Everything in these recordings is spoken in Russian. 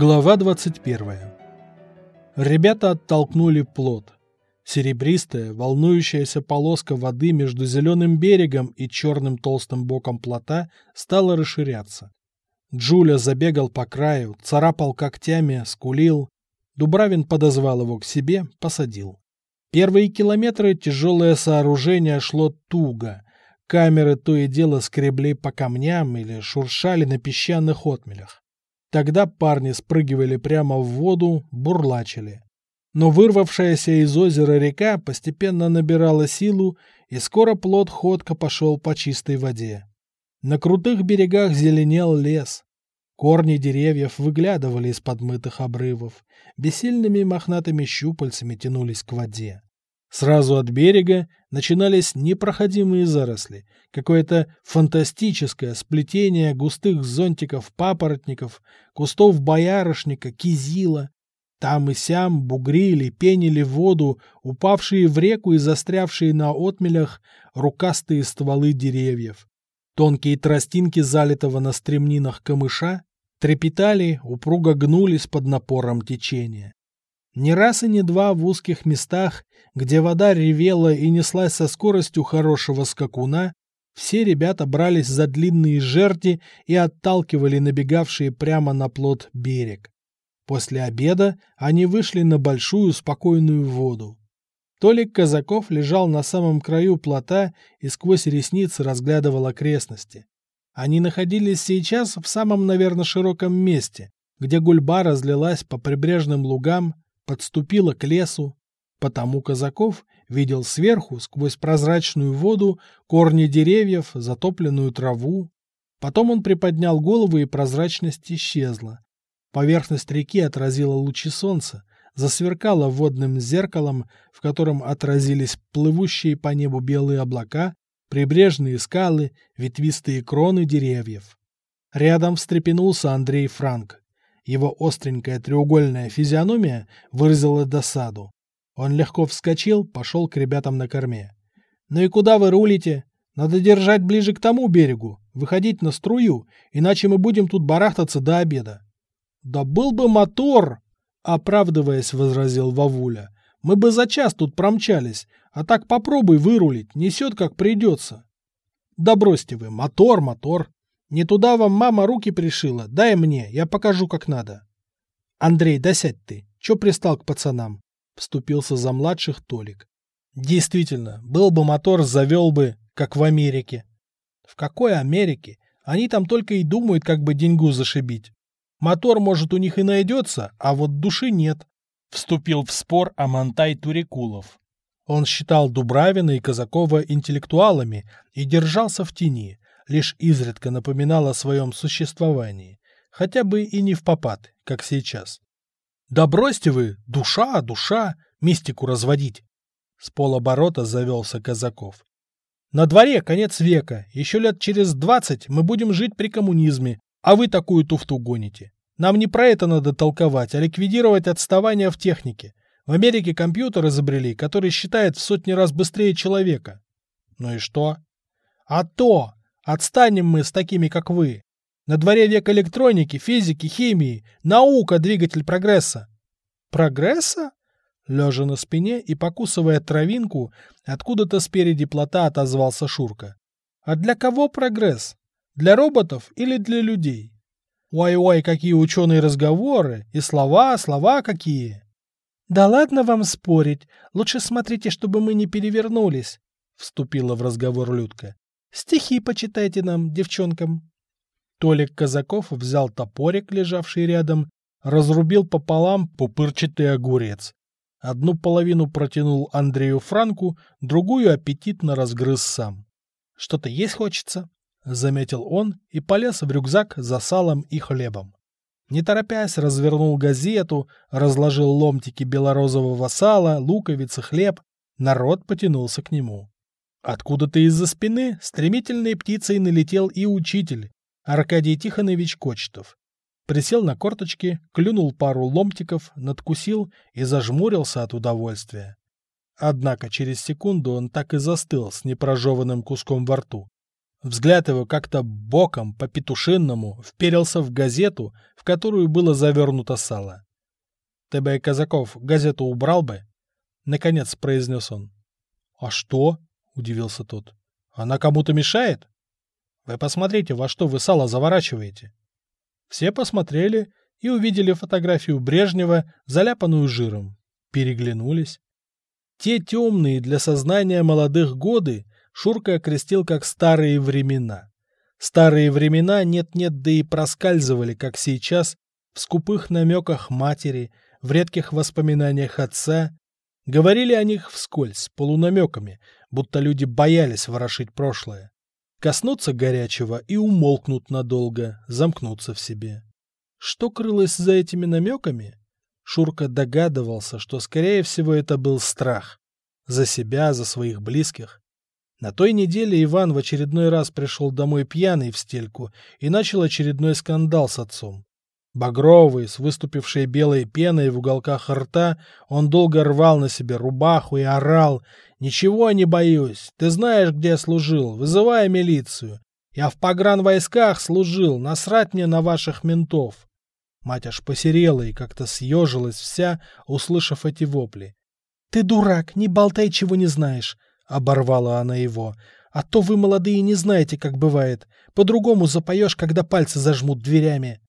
Глава 21. Ребята оттолкнули плот. Серебристая, волнующаяся полоска воды между зеленым берегом и черным толстым боком плота стала расширяться. Джуля забегал по краю, царапал когтями, скулил. Дубравин подозвал его к себе, посадил. Первые километры тяжелое сооружение шло туго. Камеры то и дело скребли по камням или шуршали на песчаных отмелях. Тогда парни спрыгивали прямо в воду, бурлачили. Но вырвавшаяся из озера река постепенно набирала силу, и скоро плод ходко пошел по чистой воде. На крутых берегах зеленел лес. Корни деревьев выглядывали из подмытых обрывов, бессильными мохнатыми щупальцами тянулись к воде. Сразу от берега начинались непроходимые заросли, какое-то фантастическое сплетение густых зонтиков папоротников, кустов боярышника, кизила. Там и сям бугрили, пенили воду упавшие в реку и застрявшие на отмелях рукастые стволы деревьев. Тонкие тростинки залитого на стремнинах камыша трепетали, упруго гнулись под напором течения. Не раз и не два в узких местах, где вода ревела и неслась со скоростью хорошего скакуна, все ребята брались за длинные жерди и отталкивали набегавшие прямо на плот берег. После обеда они вышли на большую спокойную воду. Толик Казаков лежал на самом краю плота и сквозь ресницы разглядывал окрестности. Они находились сейчас в самом, наверное, широком месте, где гульба разлилась по прибрежным лугам, подступила к лесу, потому Казаков видел сверху, сквозь прозрачную воду, корни деревьев, затопленную траву. Потом он приподнял голову, и прозрачность исчезла. Поверхность реки отразила лучи солнца, засверкала водным зеркалом, в котором отразились плывущие по небу белые облака, прибрежные скалы, ветвистые кроны деревьев. Рядом встрепенулся Андрей Франк. Его остренькая треугольная физиономия выразила досаду. Он легко вскочил, пошел к ребятам на корме. «Ну и куда вы рулите? Надо держать ближе к тому берегу, выходить на струю, иначе мы будем тут барахтаться до обеда». «Да был бы мотор!» — оправдываясь, возразил Вавуля. «Мы бы за час тут промчались, а так попробуй вырулить, несет как придется». «Да бросьте вы, мотор, мотор!» Не туда вам мама руки пришила. Дай мне, я покажу, как надо. Андрей, да ты. Че пристал к пацанам? Вступился за младших Толик. Действительно, был бы мотор, завел бы, как в Америке. В какой Америке? Они там только и думают, как бы деньгу зашибить. Мотор, может, у них и найдется, а вот души нет. Вступил в спор Амантай Турикулов. Он считал Дубравина и Казакова интеллектуалами и держался в тени, лишь изредка напоминал о своем существовании, хотя бы и не в попад, как сейчас. «Да бросьте вы! Душа, душа! Мистику разводить!» С полоборота завелся Казаков. «На дворе конец века, еще лет через двадцать мы будем жить при коммунизме, а вы такую туфту гоните. Нам не про это надо толковать, а ликвидировать отставание в технике. В Америке компьютер изобрели, который считает в сотни раз быстрее человека. Ну и что? А то! Отстанем мы с такими, как вы. На дворе век электроники, физики, химии. Наука – двигатель прогресса. Прогресса? Лежа на спине и покусывая травинку, откуда-то спереди плота отозвался Шурка. А для кого прогресс? Для роботов или для людей? Ой-ой, какие ученые разговоры, и слова, слова какие. Да ладно вам спорить, лучше смотрите, чтобы мы не перевернулись, вступила в разговор Людка. Стихи почитайте нам, девчонкам. Толик Казаков взял топорик, лежавший рядом, разрубил пополам пупырчатый огурец. Одну половину протянул Андрею Франку, другую аппетитно разгрыз сам. «Что-то есть хочется?» — заметил он и полез в рюкзак за салом и хлебом. Не торопясь, развернул газету, разложил ломтики белорозового сала, луковицы, хлеб. Народ потянулся к нему. Откуда-то из-за спины стремительной птицей налетел и учитель, Аркадий Тихонович Кочетов. Присел на корточки, клюнул пару ломтиков, надкусил и зажмурился от удовольствия. Однако через секунду он так и застыл с непрожеванным куском во рту. Взгляд его как-то боком, по-петушинному, вперился в газету, в которую было завернуто сало. «Ты бы, Казаков, газету убрал бы?» — наконец произнес он. «А что?» — удивился тот. «Она кому-то мешает?» «Вы посмотрите, во что вы сало заворачиваете». Все посмотрели и увидели фотографию Брежнева, заляпанную жиром. Переглянулись. Те темные для сознания молодых годы Шурка окрестил как старые времена. Старые времена нет-нет, да и проскальзывали, как сейчас, в скупых намеках матери, в редких воспоминаниях отца. Говорили о них вскользь, полунамеками, будто люди боялись ворошить прошлое. Коснутся горячего и умолкнут надолго, замкнутся в себе. Что крылось за этими намеками? Шурка догадывался, что, скорее всего, это был страх. За себя, за своих близких. На той неделе Иван в очередной раз пришел домой пьяный в стельку и начал очередной скандал с отцом. Багровый, с выступившей белой пеной в уголках рта, он долго рвал на себе рубаху и орал «Ничего не боюсь, ты знаешь, где я служил, вызывай милицию. Я в погранвойсках служил, насрать мне на ваших ментов». Мать аж посерела и как-то съежилась вся, услышав эти вопли. «Ты дурак, не болтай, чего не знаешь», — оборвала она его. «А то вы, молодые, не знаете, как бывает. По-другому запоешь, когда пальцы зажмут дверями».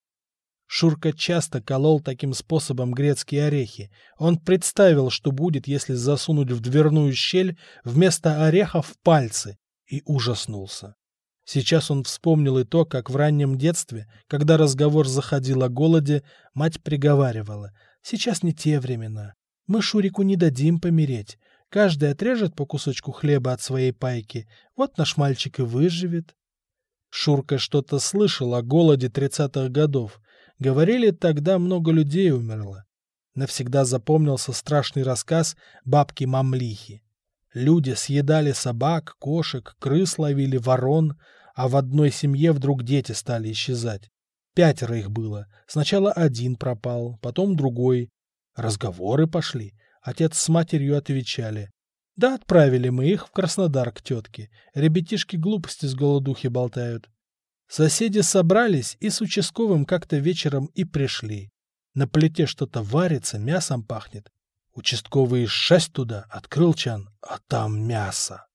Шурка часто колол таким способом грецкие орехи. Он представил, что будет, если засунуть в дверную щель вместо орехов пальцы, и ужаснулся. Сейчас он вспомнил и то, как в раннем детстве, когда разговор заходил о голоде, мать приговаривала «Сейчас не те времена. Мы Шурику не дадим помереть. Каждый отрежет по кусочку хлеба от своей пайки. Вот наш мальчик и выживет». Шурка что-то слышал о голоде тридцатых годов, Говорили, тогда много людей умерло. Навсегда запомнился страшный рассказ бабки Мамлихи. Люди съедали собак, кошек, крыс ловили, ворон, а в одной семье вдруг дети стали исчезать. Пятеро их было. Сначала один пропал, потом другой. Разговоры пошли. Отец с матерью отвечали. Да отправили мы их в Краснодар к тетке. Ребятишки глупости с голодухи болтают. Соседи собрались и с участковым как-то вечером и пришли. На плите что-то варится, мясом пахнет. Участковый шесть туда, открыл чан, а там мясо.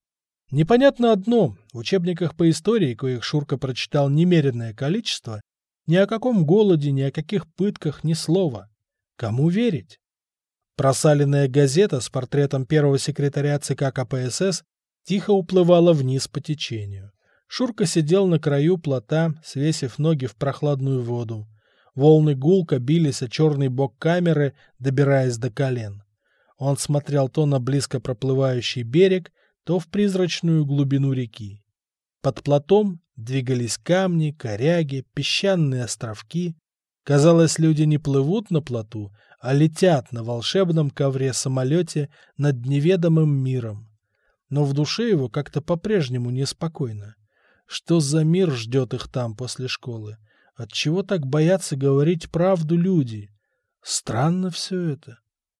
Непонятно одно, в учебниках по истории, коих Шурка прочитал немеренное количество, ни о каком голоде, ни о каких пытках ни слова. Кому верить? Просаленная газета с портретом первого секретаря ЦК КПСС тихо уплывала вниз по течению. Шурка сидел на краю плота, свесив ноги в прохладную воду. Волны гулко бились о черный бок камеры, добираясь до колен. Он смотрел то на близко проплывающий берег, то в призрачную глубину реки. Под плотом двигались камни, коряги, песчаные островки. Казалось, люди не плывут на плоту, а летят на волшебном ковре-самолете над неведомым миром. Но в душе его как-то по-прежнему неспокойно. Что за мир ждет их там после школы? Отчего так боятся говорить правду люди? Странно все это.